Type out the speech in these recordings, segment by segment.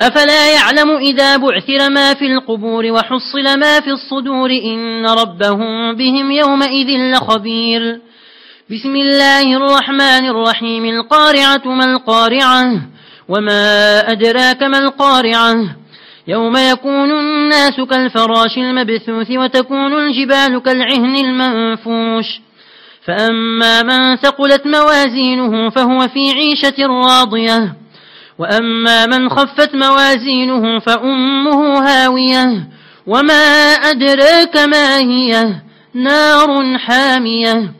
أفلا يعلم إذا بعثر ما في القبور وحصل ما في الصدور إن ربهم بهم يومئذ لخبير. بسم الله الرحمن الرحيم. القارعة ما القارعة وما أدراك ما القارعة؟ يوم يكون الناس كالفراش المبثوث وتكون الجبال كالعهن المنفوش. فأما من ثقلت موازينه فهو في عيشة راضية. وأما من خفت موازينه فأمه هاوية وما أدراك ما هي نار حامية.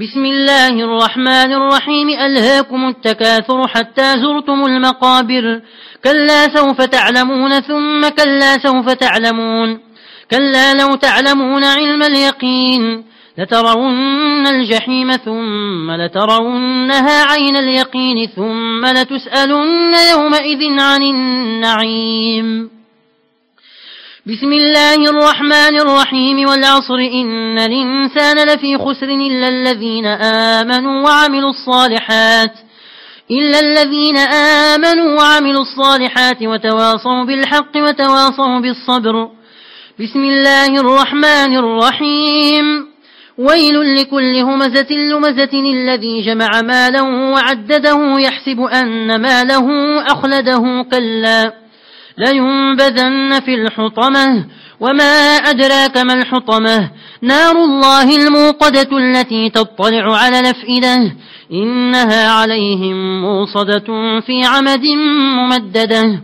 بسم الله الرحمن الرحيم. ألهاكم التكاثر حتى زرتم المقابر. كلا سوف تعلمون ثم كلا سوف تعلمون. كلا لو تعلمون علم اليقين. لترون الجحيم ثم لترونها عين اليقين ثم لتسألن يومئذ عن النعيم. بسم الله الرحمن الرحيم والعصر إن الإنسان لفي خسر إلا الذين آمنوا وعملوا الصالحات إلا الذين آمنوا وعملوا الصالحات وتواصوا بالحق وتواصوا بالصبر. بسم الله الرحمن الرحيم. ويل لكل همزة لمزة الذي جمع مالا وعدده يحسب أن ماله أخلده كلا. لينبذن في الحطمة وما أدراك ما الحطمة. نار الله الموقدة التي تطلع على الأفئدة إنها عليهم موصدة في عمد ممددة.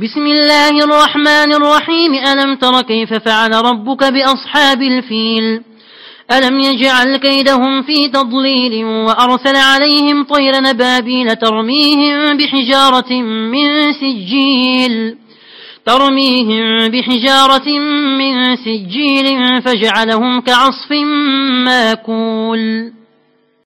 بسم الله الرحمن الرحيم ألم تر كيف فعل ربك بأصحاب الفيل؟ ألم يجعل كيدهم في تضليل وأرسل عليهم طير نبابيل ترميهم بحجارة من سجيل ترميهم بحجارة من سجيل فجعلهم كعصف ماكول